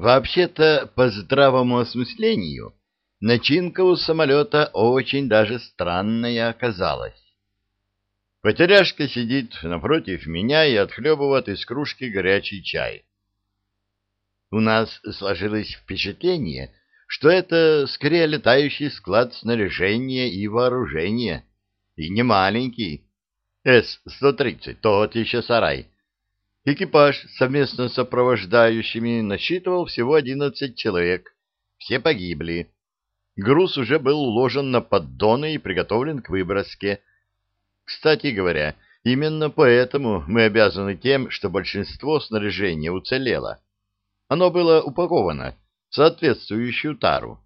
Вообще-то, по здравому осмыслению, начинка у самолета очень даже странная оказалась. Потеряшка сидит напротив меня и отхлебывает из кружки горячий чай. У нас сложилось впечатление, что это скорее летающий склад снаряжения и вооружения, и не маленький. С-130, тот еще сарай. Экипаж совместно с сопровождающими насчитывал всего 11 человек. Все погибли. Груз уже был уложен на поддоны и приготовлен к выброске. Кстати говоря, именно поэтому мы обязаны тем, что большинство снаряжения уцелело. Оно было упаковано в соответствующую тару.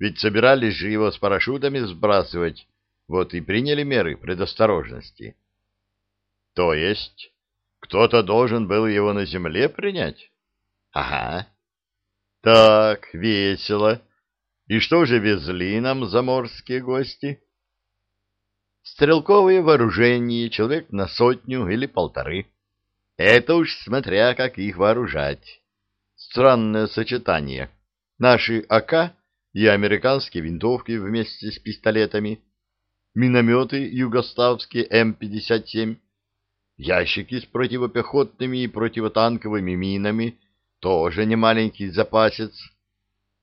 Ведь собирались же его с парашютами сбрасывать, вот и приняли меры предосторожности. То есть кто-то должен был его на земле принять? Ага. Так, весело. И что же везли нам заморские гости? Стрелковые вооружения, человек на сотню или полторы. Это уж смотря, как их вооружать. Странное сочетание. Наши АК и американские винтовки вместе с пистолетами, минометы югославские М-57, ящики с противопехотными и противотанковыми минами, тоже не маленький запасец,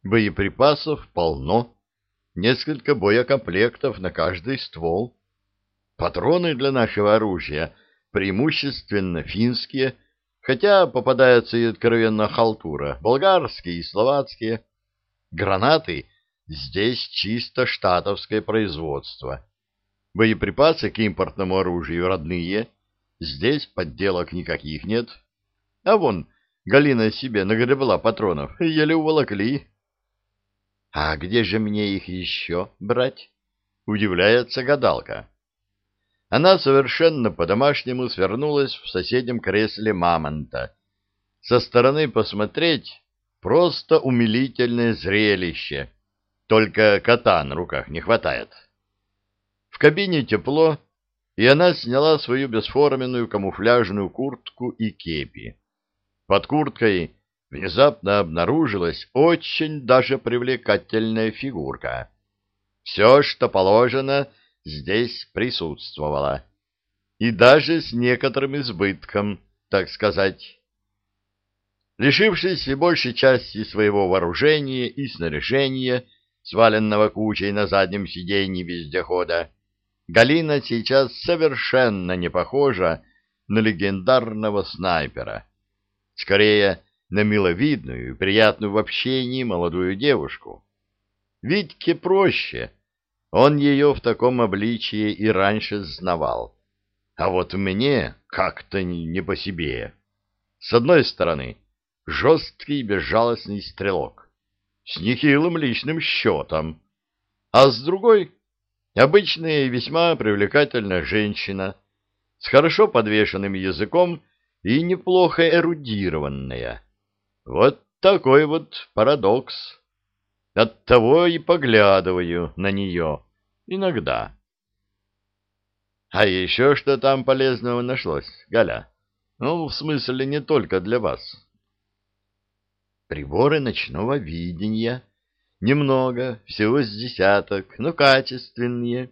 Боеприпасов полно, несколько боекомплектов на каждый ствол. Патроны для нашего оружия преимущественно финские, хотя попадаются и откровенно халтура, болгарские и словацкие. Гранаты здесь чисто штатовское производство. Боеприпасы к импортному оружию родные, здесь подделок никаких нет. А вон, Галина себе нагребла патронов, еле уволокли. А где же мне их еще брать? Удивляется гадалка. Она совершенно по-домашнему свернулась в соседнем кресле мамонта. Со стороны посмотреть просто умилительное зрелище. Только кота на руках не хватает. В кабине тепло, и она сняла свою бесформенную камуфляжную куртку и кепи. Под курткой внезапно обнаружилась очень даже привлекательная фигурка. Все, что положено, здесь присутствовало. И даже с некоторым избытком, так сказать. Лишившись большей части своего вооружения и снаряжения, сваленного кучей на заднем сиденье вездехода, Галина сейчас совершенно не похожа на легендарного снайпера. Скорее, на миловидную и приятную в общении молодую девушку. Витьке проще, он ее в таком обличии и раньше знавал. А вот мне как-то не по себе. С одной стороны, жесткий безжалостный стрелок, с нехилым личным счетом, а с другой — обычная и весьма привлекательная женщина, с хорошо подвешенным языком и неплохо эрудированная. Вот такой вот парадокс. Оттого и поглядываю на нее иногда. А еще что там полезного нашлось, Галя? Ну, в смысле, не только для вас. Приборы ночного видения. Немного, всего с десяток, но качественные.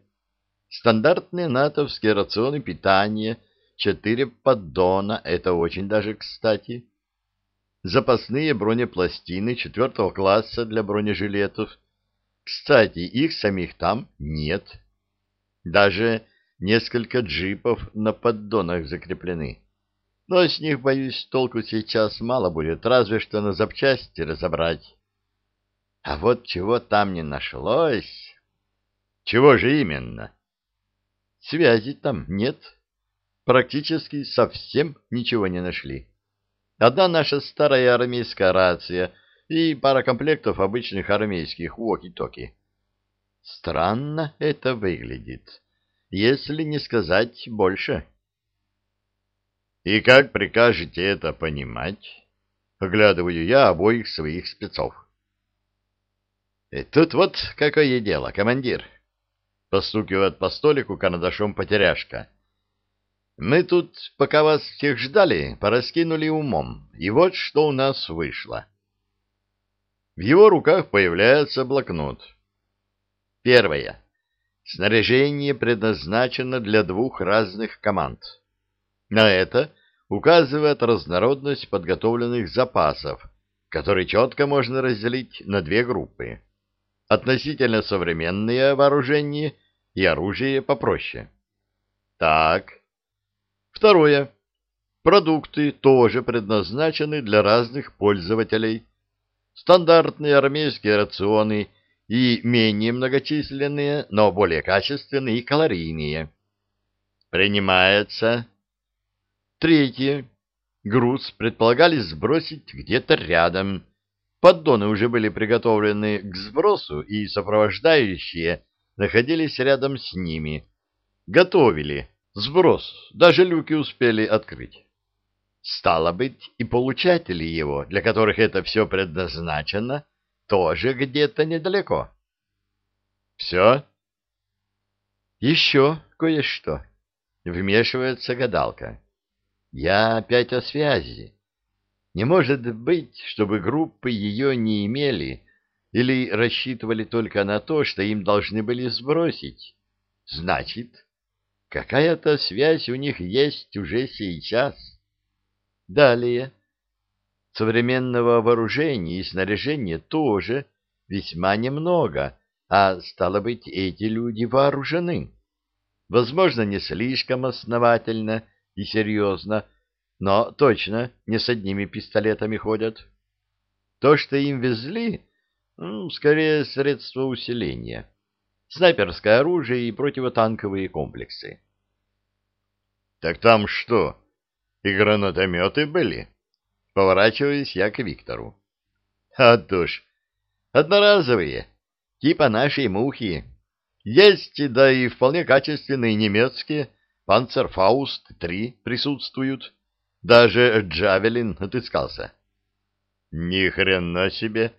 Стандартные натовские рационы питания, четыре поддона, это очень даже кстати запасные бронепластины четвертого класса для бронежилетов. Кстати, их самих там нет. Даже несколько джипов на поддонах закреплены. Но с них, боюсь, толку сейчас мало будет, разве что на запчасти разобрать. А вот чего там не нашлось... Чего же именно? Связи там нет. Практически совсем ничего не нашли. Одна наша старая армейская рация и пара комплектов обычных армейских уоки-токи. Странно это выглядит, если не сказать больше. И как прикажете это понимать? Оглядываю я обоих своих спецов. И тут вот какое дело, командир. Постукивает по столику карандашом потеряшка. Мы тут, пока вас всех ждали, пораскинули умом, и вот что у нас вышло. В его руках появляется блокнот. Первое. Снаряжение предназначено для двух разных команд. На это указывает разнородность подготовленных запасов, которые четко можно разделить на две группы. Относительно современное вооружение и оружие попроще. Так. Второе. Продукты тоже предназначены для разных пользователей. Стандартные армейские рационы и менее многочисленные, но более качественные и калорийные. Принимается. Третье. Груз предполагали сбросить где-то рядом. Поддоны уже были приготовлены к сбросу, и сопровождающие находились рядом с ними. Готовили сброс, даже люки успели открыть. Стало быть, и получатели его, для которых это все предназначено, тоже где-то недалеко. Все? Еще кое-что. Вмешивается гадалка. Я опять о связи. Не может быть, чтобы группы ее не имели или рассчитывали только на то, что им должны были сбросить. Значит, какая-то связь у них есть уже сейчас. Далее. Современного вооружения и снаряжения тоже весьма немного, а стало быть, эти люди вооружены. Возможно, не слишком основательно и серьезно, но точно не с одними пистолетами ходят. То, что им везли, ну, скорее средство усиления. Снайперское оружие и противотанковые комплексы. Так там что, и гранатометы были? Поворачиваюсь я к Виктору. А то ж, одноразовые, типа нашей мухи. Есть, да и вполне качественные немецкие, Панцерфауст-3 присутствуют. Даже Джавелин отыскался. Ни хрена себе!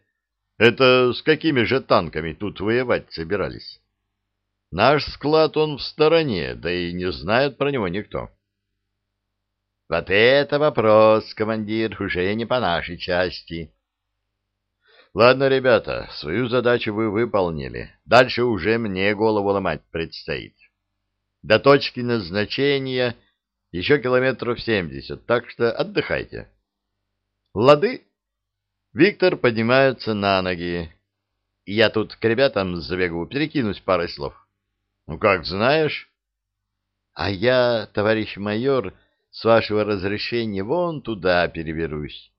Это с какими же танками тут воевать собирались? Наш склад он в стороне, да и не знает про него никто. Вот это вопрос, командир, уже не по нашей части. Ладно, ребята, свою задачу вы выполнили. Дальше уже мне голову ломать предстоит. До точки назначения еще километров семьдесят, так что отдыхайте. Лады? Виктор поднимается на ноги. Я тут к ребятам забегу, перекинусь парой слов. Ну, как знаешь. А я, товарищ майор, с вашего разрешения вон туда переберусь.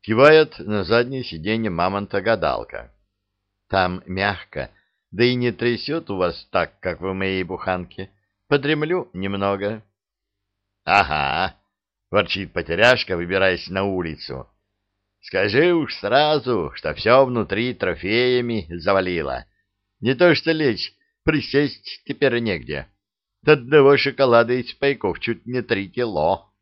Кивает на заднее сиденье мамонта-гадалка. Там мягко, да и не трясет у вас так, как в моей буханке. Подремлю немного. — Ага, — ворчит потеряшка, выбираясь на улицу. — Скажи уж сразу, что все внутри трофеями завалило. Не то что лечь, присесть теперь негде. От одного шоколада из пайков чуть не три кило.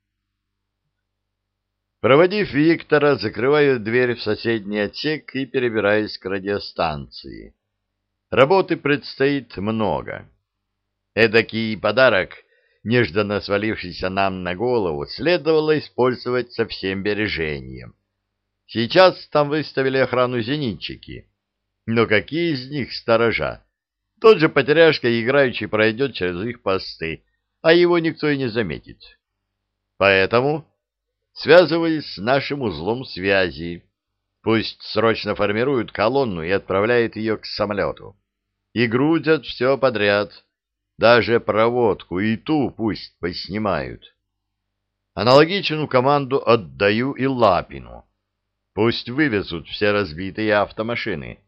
Проводив Виктора, закрываю дверь в соседний отсек и перебираюсь к радиостанции. Работы предстоит много. Эдакий подарок, нежданно свалившийся нам на голову, следовало использовать со всем бережением. Сейчас там выставили охрану зенитчики. Но какие из них сторожа? Тот же потеряшка играющий пройдет через их посты, а его никто и не заметит. Поэтому связываясь с нашим узлом связи. Пусть срочно формируют колонну и отправляют ее к самолету. И грузят все подряд, даже проводку, и ту пусть поснимают. Аналогичную команду отдаю и Лапину. Пусть вывезут все разбитые автомашины.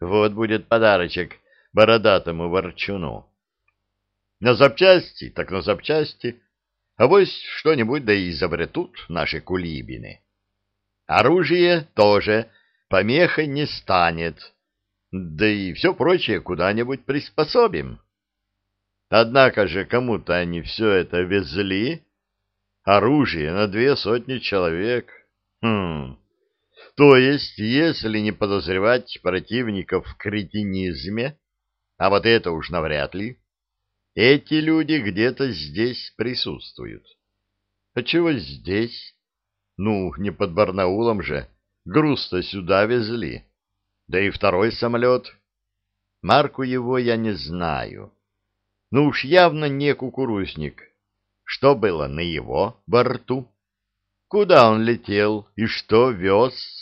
Вот будет подарочек бородатому ворчуну. На запчасти, так на запчасти. Авось что-нибудь да и изобретут наши кулибины. Оружие тоже помехой не станет, да и все прочее куда-нибудь приспособим. Однако же кому-то они все это везли. Оружие на две сотни человек. Хм. То есть, если не подозревать противников в кретинизме, а вот это уж навряд ли, эти люди где-то здесь присутствуют. А чего здесь? Ну, не под Барнаулом же. Груз-то сюда везли. Да и второй самолет. Марку его я не знаю. Ну уж явно не кукурузник. Что было на его борту? Куда он летел и что вез